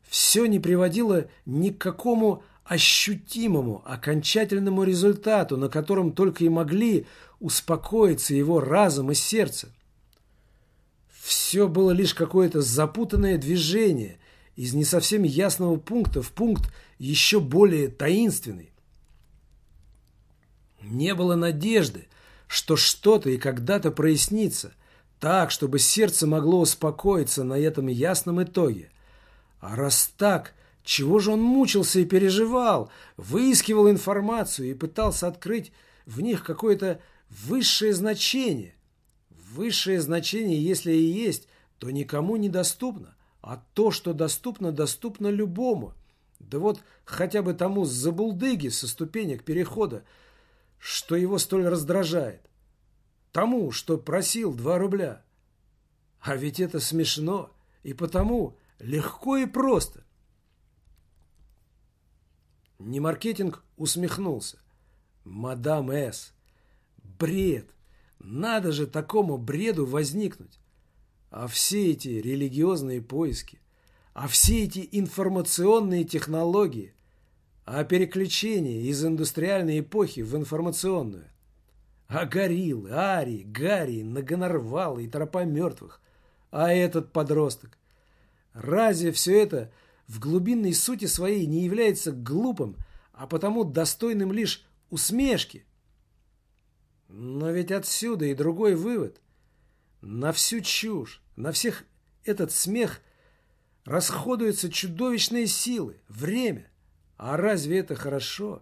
Speaker 1: Все не приводило ни к какому ощутимому, окончательному результату, на котором только и могли успокоиться его разум и сердце. Все было лишь какое-то запутанное движение, из не совсем ясного пункта в пункт еще более таинственный. Не было надежды, что что-то и когда-то прояснится, так, чтобы сердце могло успокоиться на этом ясном итоге. А раз так, чего же он мучился и переживал, выискивал информацию и пытался открыть в них какое-то высшее значение? Высшее значение, если и есть, то никому недоступно, а то, что доступно, доступно любому. Да вот хотя бы тому забулдыги со ступенек перехода, что его столь раздражает. Тому, что просил два рубля. А ведь это смешно, и потому легко и просто. Немаркетинг усмехнулся. Мадам С. Бред. Надо же такому бреду возникнуть. А все эти религиозные поиски, а все эти информационные технологии, а переключение из индустриальной эпохи в информационную, а гориллы, арии, гарри, многонарвалы и тропа мертвых, а этот подросток. Разве все это в глубинной сути своей не является глупым, а потому достойным лишь усмешки? Но ведь отсюда и другой вывод. На всю чушь, на всех этот смех расходуются чудовищные силы, время. А разве это хорошо?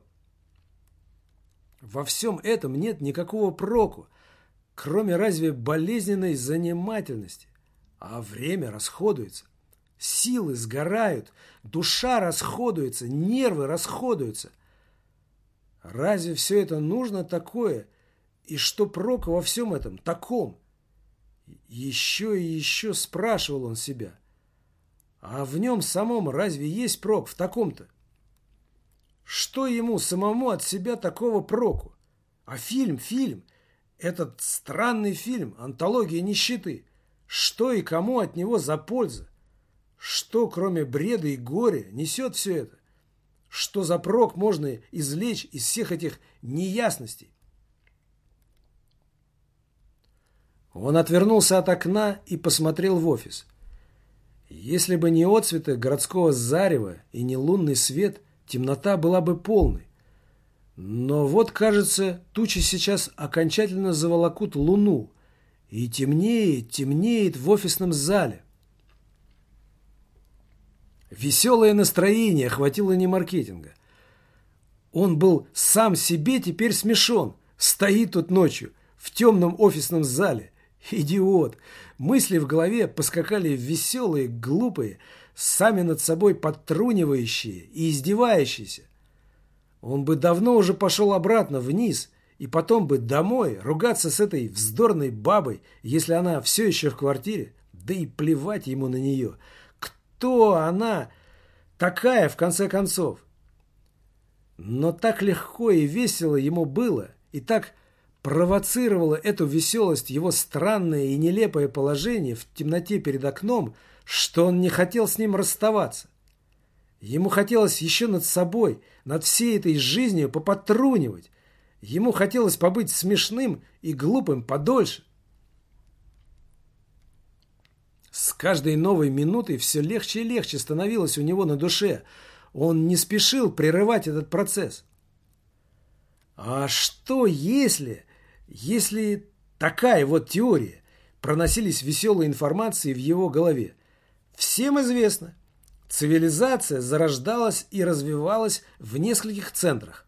Speaker 1: Во всем этом нет никакого проку, кроме разве болезненной занимательности. А время расходуется. Силы сгорают, душа расходуется, нервы расходуются. Разве все это нужно такое – и что прок во всем этом таком? Еще и еще спрашивал он себя. А в нем самом разве есть прок в таком-то? Что ему самому от себя такого проку? А фильм, фильм, этот странный фильм, антология нищеты, что и кому от него за польза? Что, кроме бреда и горя, несет все это? Что за прок можно извлечь из всех этих неясностей? Он отвернулся от окна и посмотрел в офис. Если бы не отцветы городского зарева и не лунный свет, темнота была бы полной. Но вот, кажется, тучи сейчас окончательно заволокут луну, и темнеет, темнеет в офисном зале. Веселое настроение охватило не маркетинга. Он был сам себе теперь смешон, стоит тут ночью в темном офисном зале, Идиот! Мысли в голове поскакали веселые, глупые, сами над собой подтрунивающие и издевающиеся. Он бы давно уже пошел обратно вниз и потом бы домой ругаться с этой вздорной бабой, если она все еще в квартире. Да и плевать ему на нее. Кто она такая, в конце концов? Но так легко и весело ему было, и так провоцировало эту веселость его странное и нелепое положение в темноте перед окном, что он не хотел с ним расставаться. Ему хотелось еще над собой, над всей этой жизнью попотрунивать. Ему хотелось побыть смешным и глупым подольше. С каждой новой минутой все легче и легче становилось у него на душе. Он не спешил прерывать этот процесс. А что если если такая вот теория, проносились веселые информации в его голове. Всем известно, цивилизация зарождалась и развивалась в нескольких центрах.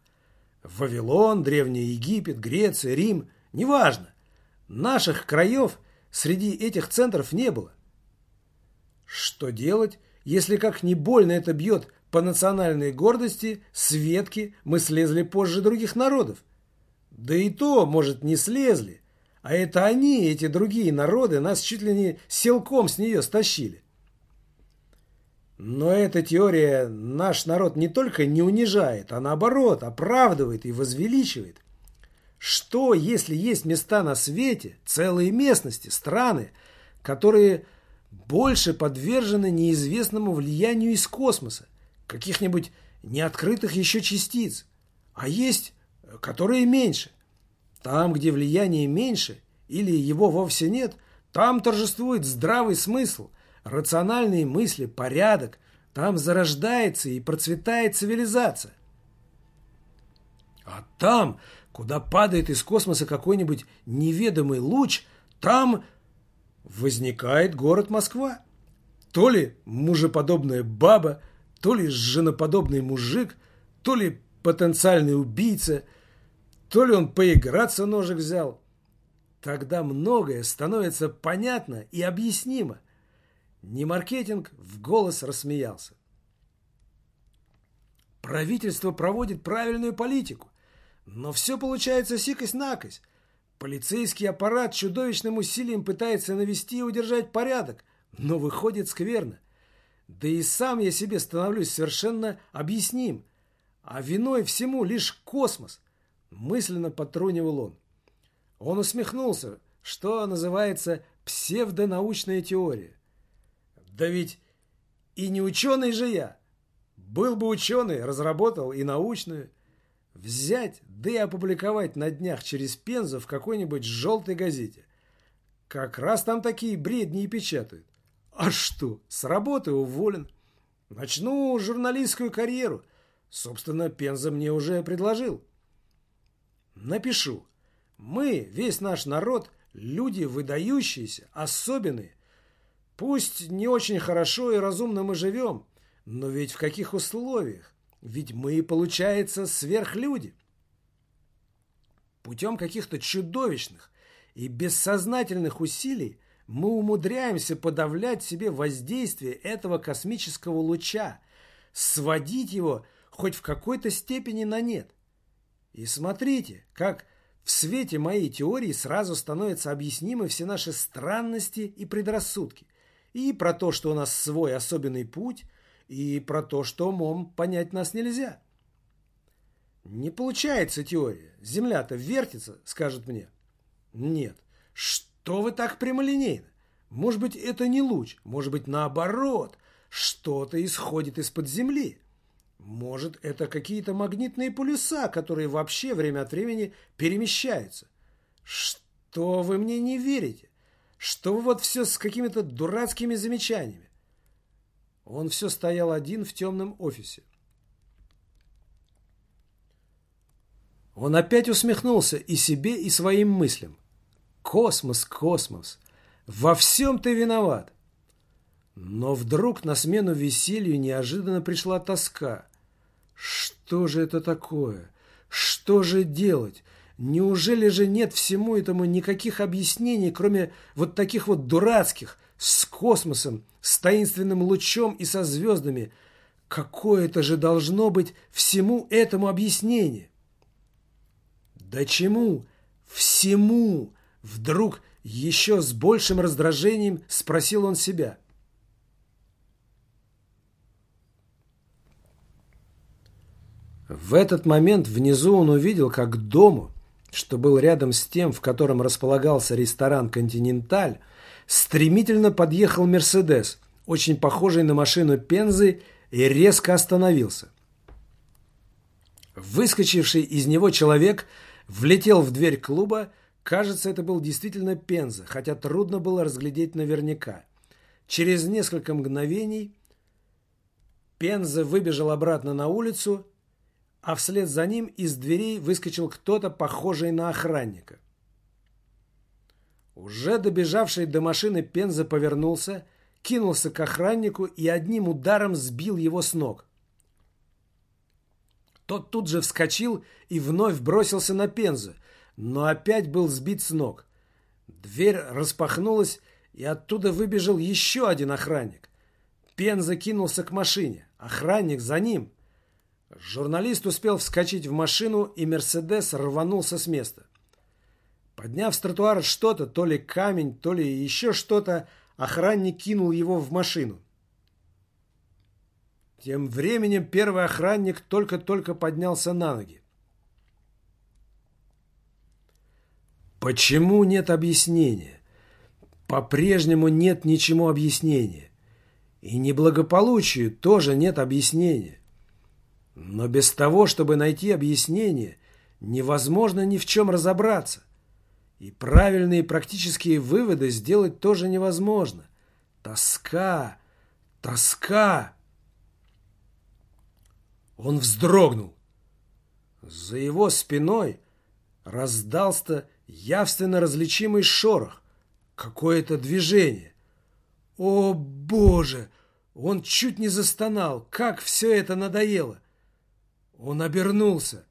Speaker 1: Вавилон, Древний Египет, Греция, Рим, неважно. Наших краев среди этих центров не было. Что делать, если как не больно это бьет по национальной гордости, Светки мы слезли позже других народов? Да и то, может, не слезли. А это они, эти другие народы, нас чуть ли не силком с нее стащили. Но эта теория наш народ не только не унижает, а наоборот оправдывает и возвеличивает. Что, если есть места на свете, целые местности, страны, которые больше подвержены неизвестному влиянию из космоса, каких-нибудь неоткрытых еще частиц, а есть которые меньше. Там, где влияние меньше или его вовсе нет, там торжествует здравый смысл, рациональные мысли, порядок, Там зарождается и процветает цивилизация. А там, куда падает из космоса какой-нибудь неведомый луч, там возникает город Москва. То ли мужеподобная баба, то ли женоподобный мужик, то ли потенциальный убийца, то ли он поиграться ножик взял. Тогда многое становится понятно и объяснимо. Не маркетинг в голос рассмеялся. Правительство проводит правильную политику, но все получается сикость-накость. Полицейский аппарат чудовищным усилием пытается навести и удержать порядок, но выходит скверно. Да и сам я себе становлюсь совершенно объясним. А виной всему лишь космос, мысленно потрунивал он. Он усмехнулся, что называется псевдонаучная теория. Да ведь и не ученый же я. Был бы ученый, разработал и научную. Взять, да и опубликовать на днях через Пензу в какой-нибудь желтой газете. Как раз там такие бредни и печатают. А что, с работы уволен. Начну журналистскую карьеру. Собственно, Пенза мне уже предложил. Напишу. Мы, весь наш народ, люди выдающиеся, особенные. Пусть не очень хорошо и разумно мы живем, но ведь в каких условиях? Ведь мы, получается, сверхлюди. Путем каких-то чудовищных и бессознательных усилий мы умудряемся подавлять себе воздействие этого космического луча, сводить его хоть в какой-то степени на нет. И смотрите, как в свете моей теории сразу становятся объяснимы все наши странности и предрассудки – и про то, что у нас свой особенный путь, и про то, что умом понять нас нельзя. Не получается теория. Земля-то вертится, скажет мне. Нет. Что вы так прямолинейно? Может быть, это не луч, может быть, наоборот, что-то исходит из-под земли. Может, это какие-то магнитные полюса, которые вообще время от времени перемещаются. Что вы мне не верите? Что вот все с какими-то дурацкими замечаниями? Он все стоял один в темном офисе. Он опять усмехнулся и себе, и своим мыслям. Космос, космос, во всем ты виноват. Но вдруг на смену веселью неожиданно пришла тоска. Что же это такое? Что же делать? Неужели же нет всему этому никаких объяснений, кроме вот таких вот дурацких, с космосом, с таинственным лучом и со звездами? Какое-то же должно быть всему этому объяснение. Да чему? Всему! Вдруг еще с большим раздражением спросил он себя. В этот момент внизу он увидел, как к дому, что был рядом с тем, в котором располагался ресторан «Континенталь», стремительно подъехал «Мерседес», очень похожий на машину Пензы, и резко остановился. Выскочивший из него человек влетел в дверь клуба, кажется, это был действительно Пенза, хотя трудно было разглядеть наверняка. Через несколько мгновений Пенза выбежал обратно на улицу а вслед за ним из дверей выскочил кто-то, похожий на охранника. Уже добежавший до машины Пенза повернулся, кинулся к охраннику и одним ударом сбил его с ног. Тот тут же вскочил и вновь бросился на Пензу, но опять был сбит с ног. Дверь распахнулась, и оттуда выбежал еще один охранник. Пенза кинулся к машине, охранник за ним – Журналист успел вскочить в машину, и «Мерседес» рванулся с места. Подняв с тротуара что-то, то ли камень, то ли еще что-то, охранник кинул его в машину. Тем временем первый охранник только-только поднялся на ноги. Почему нет объяснения? По-прежнему нет ничему объяснения. И неблагополучию тоже нет объяснения. Но без того, чтобы найти объяснение, невозможно ни в чем разобраться. И правильные практические выводы сделать тоже невозможно. Тоска, тоска. Он вздрогнул. За его спиной раздался явственно различимый шорох, какое-то движение. О, Боже! Он чуть не застонал. Как все это надоело! Он обернулся.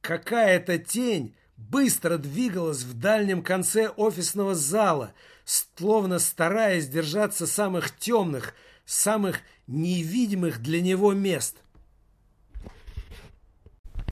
Speaker 1: Какая-то тень быстро двигалась в дальнем конце офисного зала, словно стараясь держаться самых темных, самых невидимых для него мест.